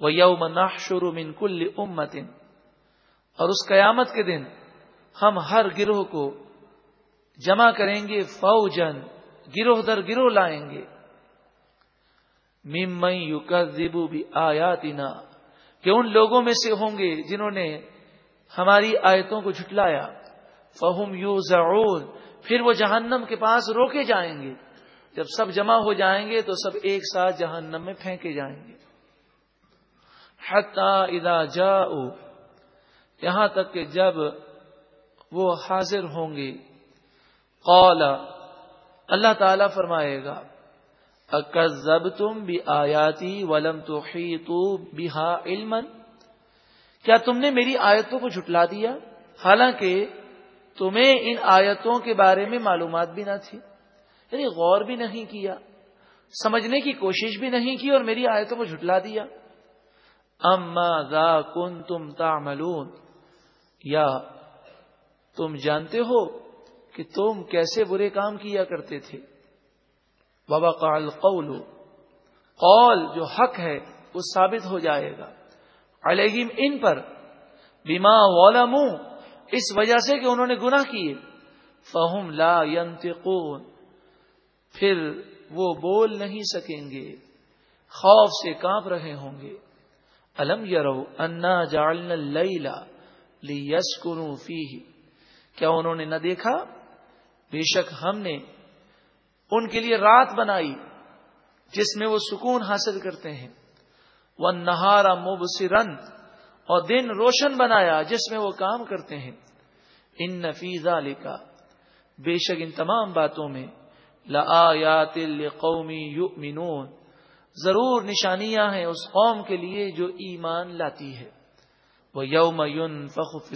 وہ یوم شروع من کل امتن اور اس قیامت کے دن ہم ہر گروہ کو جمع کریں گے فوجن گروہ در گروہ لائیں گے۔ ممئی یو کبو بھی آیاتنا کہ ان لوگوں میں سے ہوں گے جنہوں نے ہماری آیتوں کو جھٹلایا۔ فہم یو پھر وہ جہنم کے پاس روکے جائیں گے۔ جب سب جمع ہو جائیں گے تو سب ایک ساتھ جہنم میں پھینکے جائیں گے۔ ادا جا یہاں تک کہ جب وہ حاضر ہوں گے قال، اللہ تعالی فرمائے گا اکزب تم بھی آیاتی ولم تو بہا علم کیا تم نے میری آیتوں کو جھٹلا دیا؟ حالانکہ تمہیں ان آیتوں کے بارے میں معلومات بھی نہ تھی یعنی غور بھی نہیں کیا، سمجھنے کی کوشش بھی نہیں کی اور میری آیتوں کو جھٹلا دیا۔ اما ذا کن تم تعملون۔ یا تم جانتے ہو کہ تم کیسے برے کام کیا کرتے تھے۔ بابا قال قول قول جو حق ہے، وہ ثابت ہو جائے گا۔ علیہم ان پر۔ بیما اس وجہ سے کہ انہوں نے گناہ کیے۔ فہم لا ينتقون پھر وہ بول نہیں سکیں گے۔ خوف سے کانپ رہے ہوں گے۔ الم یرو انا جالن لیلا لیسکنو فیہ۔ کیا انہوں نے نہ دیکھا؟ بے شک ہم نے ان کے لیے رات بنائی جس میں وہ سکون حاصل کرتے ہیں۔ وہ نہارا مبصرن اور دن روشن بنایا جس میں وہ کام کرتے ہیں۔ ان نفیزہ لکھا بے شک ان تمام باتوں میں لآیات قومی یؤمنون۔ ضرور نشانیاں ہیں اس قوم کے لیے جو ایمان لاتی ہے۔ وہ یوم یون فخ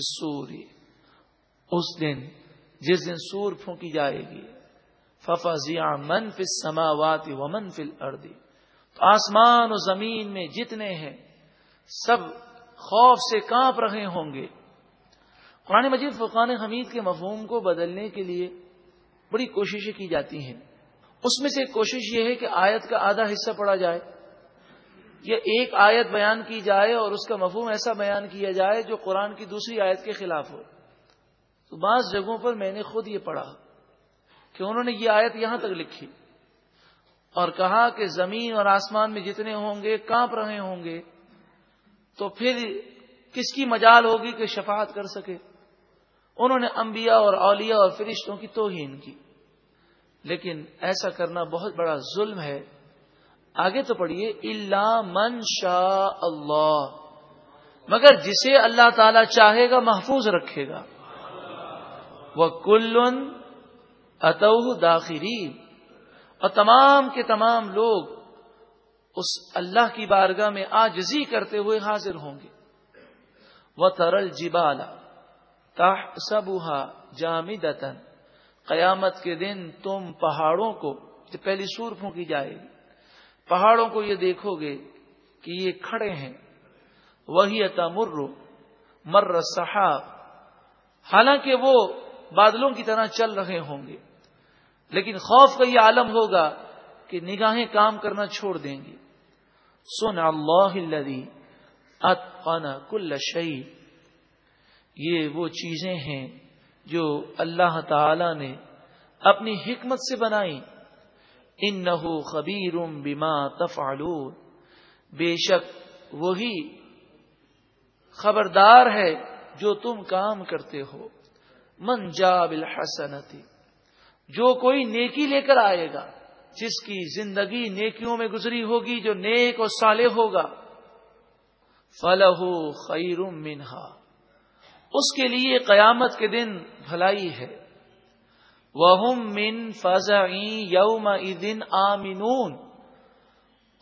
اس دن، جس دن سور پھونکی جائے گی۔ ففا ضیا من فل سماوات و من فل اردی تو آسمان و زمین میں جتنے ہیں، سب خوف سے کانپ رہے ہوں گے۔ قرآن مجید فقان حمید کے مفہوم کو بدلنے کے لیے بڑی کوششیں کی جاتی ہیں۔ اس میں سے کوشش یہ ہے کہ آیت کا آدھا حصہ پڑا جائے، یا ایک آیت بیان کی جائے اور اس کا مفہوم ایسا بیان کیا جائے جو قرآن کی دوسری آیت کے خلاف ہو۔ تو بعض جگہوں پر میں نے خود یہ پڑھا کہ انہوں نے یہ آیت یہاں تک لکھی اور کہا کہ زمین اور آسمان میں جتنے ہوں گے، کانپ رہے ہوں گے، تو پھر کس کی مجال ہوگی کہ شفاعت کر سکے؟ انہوں نے انبیاء اور اولیاء اور فرشتوں کی توہین کی۔ لیکن ایسا کرنا بہت بڑا ظلم ہے۔ آگے تو پڑھیے اللہ من شاء اللہ مگر جسے اللہ تعالی چاہے گا محفوظ رکھے گا۔ وہ کلن اتو داخری اور تمام کے تمام لوگ اس اللہ کی بارگاہ میں آجزی کرتے ہوئے حاضر ہوں گے۔ وہ ترل جبالا تاہ سبوہا جامدتن قیامت کے دن تم پہاڑوں کو پہلی سور پھونکی جائے گی، پہاڑوں کو یہ دیکھو گے کہ یہ کھڑے ہیں۔ وہی تمر مر صحاب حالانکہ وہ بادلوں کی طرح چل رہے ہوں گے، لیکن خوف کا یہ عالم ہوگا کہ نگاہیں کام کرنا چھوڑ دیں گی سن اللہ اتقن کل شعی یہ وہ چیزیں ہیں جو اللہ تعالی نے اپنی حکمت سے بنائی۔ ان نہ خبیر بیما تفعلون۔ بے شک وہی خبردار ہے جو تم کام کرتے ہو۔ من جا بالحسنتی۔ جو کوئی نیکی لے کر آئے گا، جس کی زندگی نیکیوں میں گزری ہوگی، جو نیک اور سالے ہوگا فلح خیر منہا۔ اس کے لیے قیامت کے دن بھلائی ہے۔ وہ من فضا یوم دن آمنون۔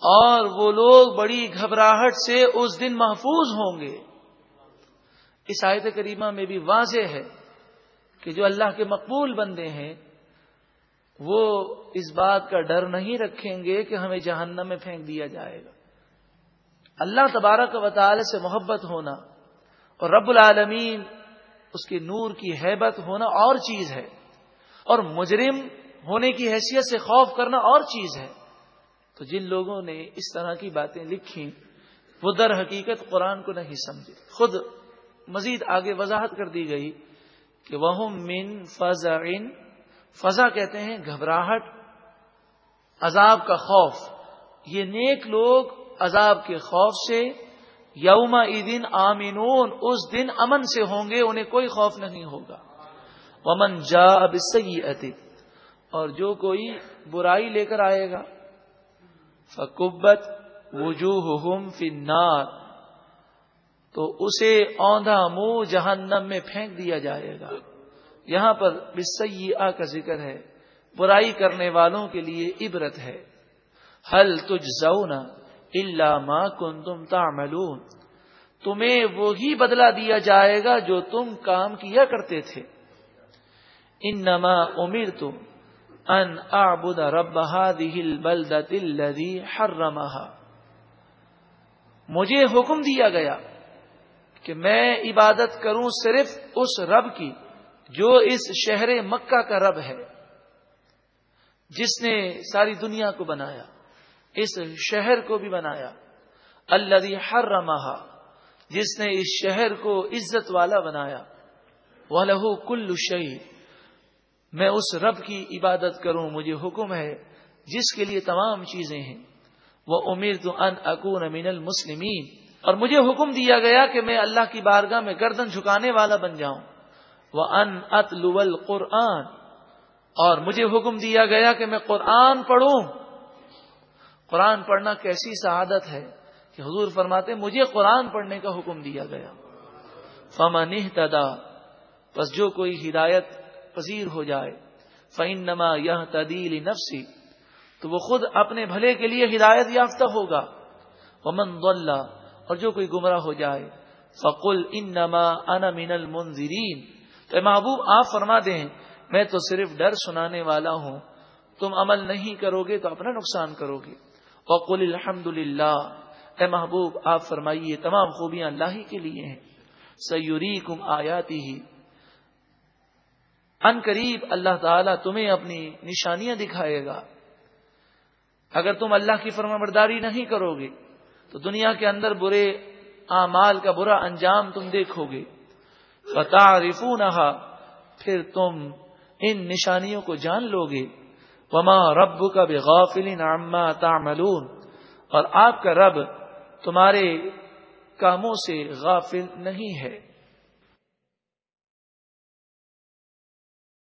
اور وہ لوگ بڑی گھبراہٹ سے اس دن محفوظ ہوں گے۔ اس آیت کریمہ میں بھی واضح ہے کہ جو اللہ کے مقبول بندے ہیں، وہ اس بات کا ڈر نہیں رکھیں گے کہ ہمیں جہنم میں پھینک دیا جائے گا۔ اللہ تبارک و تعالی سے محبت ہونا اور رب العالمین اس کے نور کی حیبت ہونا اور چیز ہے اور مجرم ہونے کی حیثیت سے خوف کرنا اور چیز ہے تو جن لوگوں نے اس طرح کی باتیں لکھی وہ در حقیقت قرآن کو نہیں سمجھے۔ خود مزید آگے وضاحت کر دی گئی کہ وہ من فضا فضا کہتے ہیں گھبراہٹ، عذاب کا خوف۔ یہ نیک لوگ عذاب کے خوف سے یوم دن آمینون اس دن امن سے ہوں گے، انہیں کوئی خوف نہیں ہوگا۔ ومن جا اب اور جو کوئی برائی لے کر آئے گا، فکبت وجوہ فنار تو اسے اوندھا منہ جہنم میں پھینک دیا جائے گا۔ یہاں پر بسی کا ذکر ہے، برائی کرنے والوں کے لیے عبرت ہے۔ حل تجھ زونا اللہ ماں کن تم تعملون۔ تمہیں وہی بدلا دیا جائے گا جو تم کام کیا کرتے تھے۔ ان نما امیر تم ان آبد ربہ دل بلد مجھے حکم دیا گیا کہ میں عبادت کروں صرف اس رب کی جو اس شہر مکہ کا رب ہے، جس نے ساری دنیا کو بنایا۔ اس شہر کو بھی بنایا۔ اللہ ہر جس نے اس شہر کو عزت والا بنایا۔ وہ لہو کل شہید میں اس رب کی عبادت کروں، مجھے حکم ہے، جس کے لیے تمام چیزیں ہیں۔ وہ امیر تو ان اکون امین المسلمین اور مجھے حکم دیا گیا کہ میں اللہ کی بارگاہ میں گردن جھکانے والا بن جاؤں۔ وہ ان ات قرآن اور مجھے حکم دیا گیا کہ میں قرآن پڑھوں۔ قرآن پڑھنا کیسی سعادت ہے کہ حضور فرماتے مجھے قرآن پڑھنے کا حکم دیا گیا۔ فمن تدا بس جو کوئی ہدایت پذیر ہو جائے فعن نما یہ تدیل نفسی تو وہ خود اپنے بھلے کے لیے ہدایت یافتہ ہوگا۔ ومن اللہ اور جو کوئی گمراہ ہو جائے، فقل ان نما ان من المنظرین تو محبوب، آپ فرما دیں، میں تو صرف ڈر سنانے والا ہوں۔ تم عمل نہیں کرو گے تو اپنا نقصان کرو گے۔ وقل الحمد للہ اے محبوب، آپ فرمائیے تمام خوبیاں اللہ ہی کے لیے ہیں۔ سیوری کم آیاتی۔ ہی ان قریب اللہ تعالیٰ تمہیں اپنی نشانیاں دکھائے گا۔ اگر تم اللہ کی فرما برداری نہیں کرو گے، تو دنیا کے اندر برے اعمال کا برا انجام تم دیکھو گے۔ بتا پھر تم ان نشانیوں کو جان لو گے۔ وما رب کا بے غافل تعملون۔ اور آپ کا رب تمہارے کاموں سے غافل نہیں ہے۔